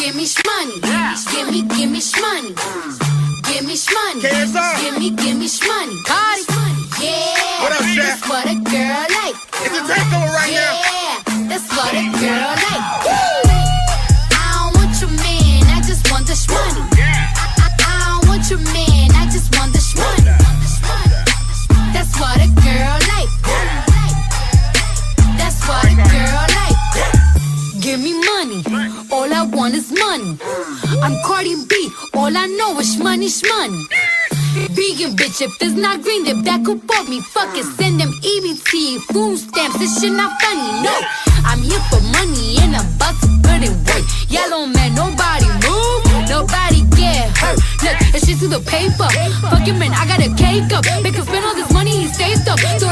Give me shmoney. Give me, give me shmoney. Give me shmoney. Give me, give me shmoney. Cardi. Yeah. What up? That's what a girl like. It's a takeover right now. Yeah. That's what a girl like. I don't want your man. I just want the shmoney. I, I don't want your man. I just want the shmoney. That's what a girl like. That's what a girl like. Give me money. Is money. I'm Cardi B. All I know is money, money. Vegan bitch, if it's not green, then back up off me. Fuck it, send them EBT, food stamps. This shit not funny, no. I'm here for money and I'm about to put in work. Yellow man, nobody move, nobody get hurt. Look, it's shit to the paper. Fucking man, I got a cake up. Make him spend all this money he saved up. Throw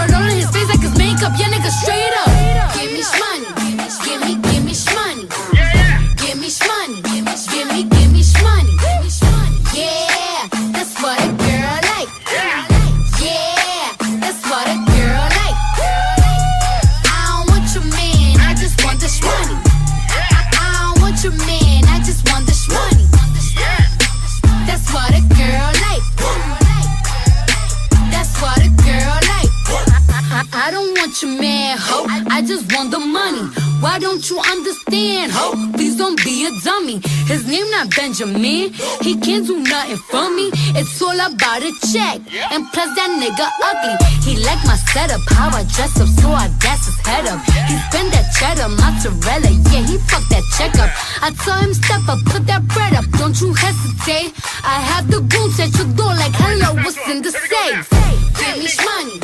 your man, I just want the shmoney. That's what a girl like. That's what a girl like. I, I don't want your man, ho. I just want the money. Why don't you understand, ho? Please don't be a dummy. His name not Benjamin. He can't do nothing for me. It's all about a check. And plus that nigga ugly. He like my setup, how I dress up, so I gas his head up. He spend that cheddar, mozzarella. Yeah, he fuck that check up. I told him step up, put that bread up. Don't you hesitate. I have the goons at your door like hello, what's in the safe? Give me shmoney,